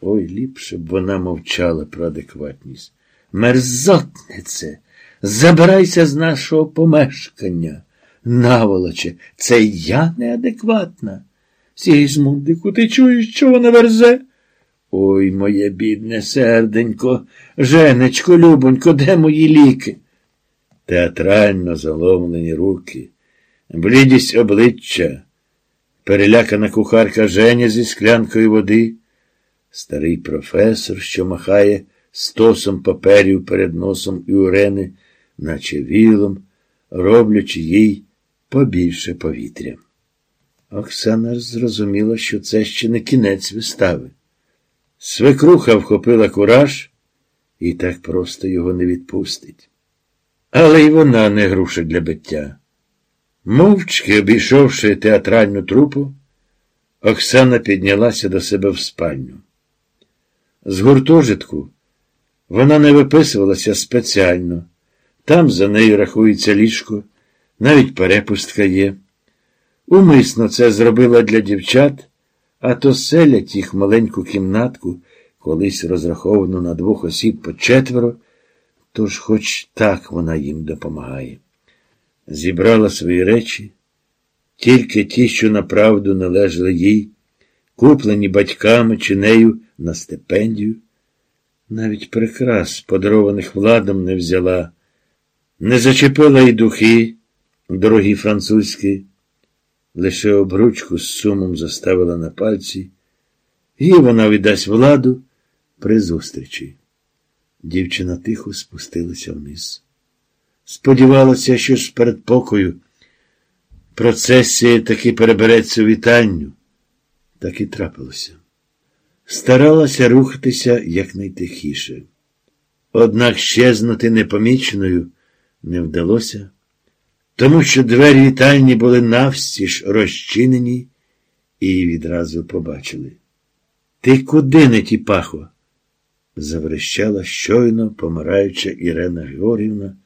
Ой, ліпше б вона мовчала про адекватність. Мерзотнице, забирайся з нашого помешкання. Наволоче, це я неадекватна. Сігізмундику, ти чуєш, що вона верзе? Ой, моє бідне серденько, Женечко, любонько, де мої ліки? Театрально заломлені руки, блідість обличчя, перелякана кухарка Женя зі склянкою води, старий професор, що махає стосом паперів перед носом Іурени, наче вілом, роблячи їй побільше повітря. Оксана зрозуміла, що це ще не кінець вистави. Свекруха вхопила кураж і так просто його не відпустить. Але й вона не груша для биття. Мовчки обійшовши театральну трупу, Оксана піднялася до себе в спальню. З гуртожитку вона не виписувалася спеціально. Там за нею рахується ліжко, навіть перепустка є. Умисно це зробила для дівчат, а то селять їх маленьку кімнатку, колись розраховану на двох осіб по четверо, тож хоч так вона їм допомагає. Зібрала свої речі, тільки ті, що направду належали їй, куплені батьками чи нею на стипендію. Навіть прикрас, подарованих владом, не взяла, не зачепила й духи, дорогі французькі, лише обручку з сумом заставила на пальці, і вона віддасть владу при зустрічі. Дівчина тихо спустилася вниз. Сподівалася, що ж перед покою процесія таки перебереться у вітальню. Так і трапилося. Старалася рухатися якнайтихіше. Однак щезнути непоміченою не вдалося, тому що двері вітальні були навстіж розчинені і відразу побачили. Ти куди не тіпахо? заврещала щойно помираюча Ірена Георгівна,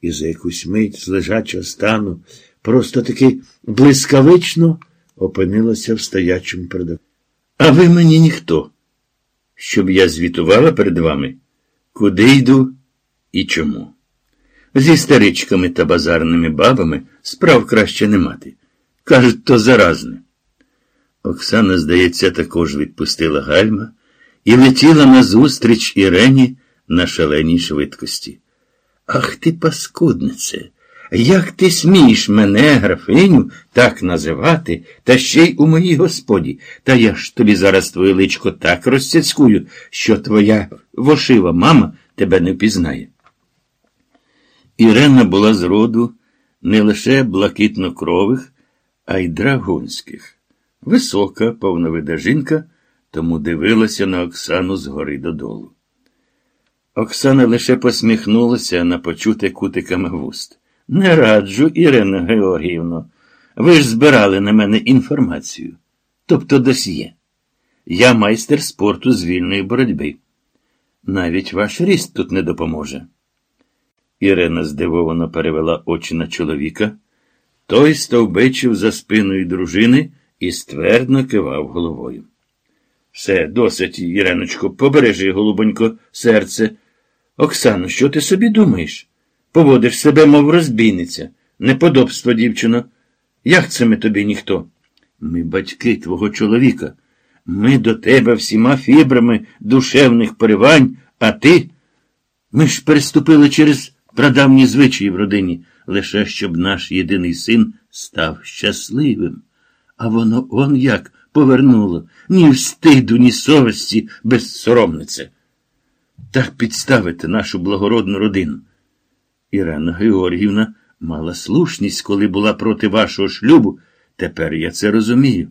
і за якусь мить з лежачого стану просто таки блискавично опинилася в стоячому перед. А ви мені ніхто, щоб я звітувала перед вами, куди йду і чому. Зі старичками та базарними бабами справ краще не мати. Кажуть, то заразне. Оксана, здається, також відпустила гальма і летіла назустріч Ірені на шаленій швидкості. Ах ти, паскуднице! Як ти смієш мене, графиню, так називати, та ще й у моїй господі, та я ж тобі зараз твоє личко так розцяцькую, що твоя вошива мама тебе не впізнає. Ірена була з роду не лише блакитнокрових, а й драгунських. Висока, повновида жінка, тому дивилася на Оксану згори додолу. Оксана лише посміхнулася на почуте кутиками вуст. Не раджу, Ірина Георгіївно. Ви ж збирали на мене інформацію, тобто досьє. Я майстер спорту з вільної боротьби. Навіть ваш ріст тут не допоможе. Ірина здивовано перевела очі на чоловіка. Той стовбичив за спиною дружини і ствердно кивав головою. Все, досить, Іреночко, побережи, голубонько, серце. Оксано, що ти собі думаєш? Поводиш себе, мов розбійниця. Неподобство, дівчино. Як це ми тобі ніхто? Ми батьки твого чоловіка. Ми до тебе всіма фібрами душевних поривань, а ти. Ми ж переступили через прадавні звичаї в родині, лише щоб наш єдиний син став щасливим. А воно он як повернуло ні встиду, ні совісті безсоромнице. Так підставити нашу благородну родину. Ірена Георгівна мала слушність, коли була проти вашого шлюбу. Тепер я це розумію.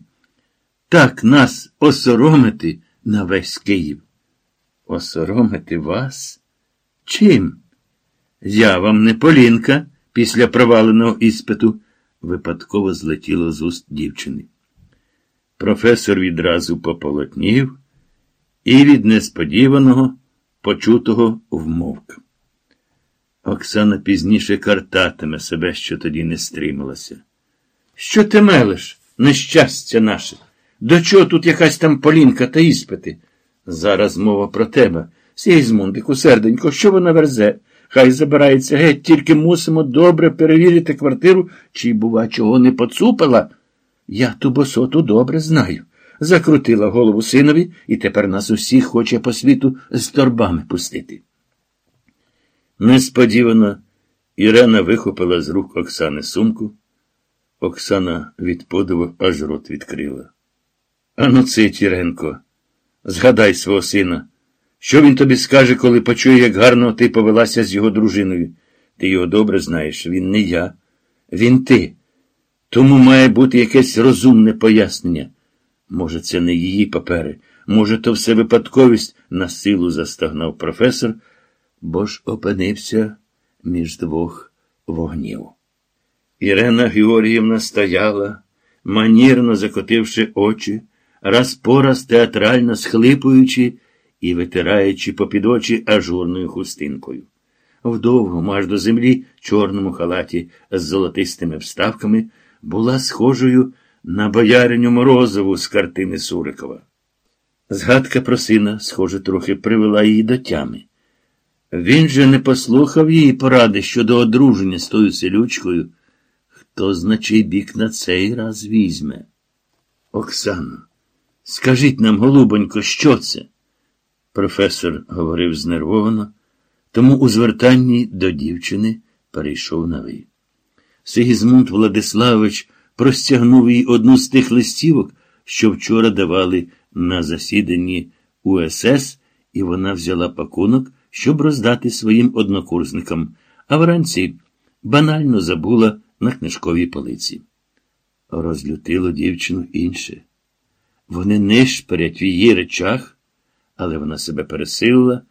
Так нас осоромити на весь Київ. Осоромити вас? Чим? Я вам не Полінка після проваленого іспиту, випадково злетіло з уст дівчини. Професор відразу пополотнів і від несподіваного, почутого вмовк. Оксана пізніше картатиме себе, що тоді не стрималася. Що ти мелиш, нещастя наше? До чого тут якась там полінка та іспити? Зараз мова про тебе. Сігізмундику, серденько, що вона верзе? Хай забирається геть, тільки мусимо добре перевірити квартиру, чи, бува, чого не поцупила. Я ту босоту добре знаю. Закрутила голову синові і тепер нас усіх хоче по світу з торбами пустити. Несподівано Ірена вихопила з рук Оксани сумку. Оксана від подиву аж рот відкрила. Ану, цить, Іренко, згадай свого сина. Що він тобі скаже, коли почує, як гарно ти повелася з його дружиною? Ти його добре знаєш, він не я, він ти. Тому має бути якесь розумне пояснення. Може, це не її папери, може, то все випадковість на силу застагнав професор, бо ж опинився між двох вогнів. Ірена Георгіївна стояла, манірно закотивши очі, раз по раз театрально схлипуючи і витираючи попід очі ажурною хустинкою. В довгому, аж до землі, чорному халаті з золотистими вставками була схожою на бояриню Морозову з картини Сурикова. Згадка про сина, схоже, трохи привела її до тями. Він же не послухав її поради щодо одруження з тою селючкою, хто значий бік на цей раз візьме. Оксано, скажіть нам, голубонько, що це? Професор говорив знервовано, тому у звертанні до дівчини перейшов на ви. Сигізмунд Владиславович простягнув їй одну з тих листівок, що вчора давали на засіданні УСС, і вона взяла пакунок, щоб роздати своїм однокурсникам, а вранці банально забула на книжковій полиці. Розлютило дівчину інше. Вони нишперять в її речах, але вона себе пересилила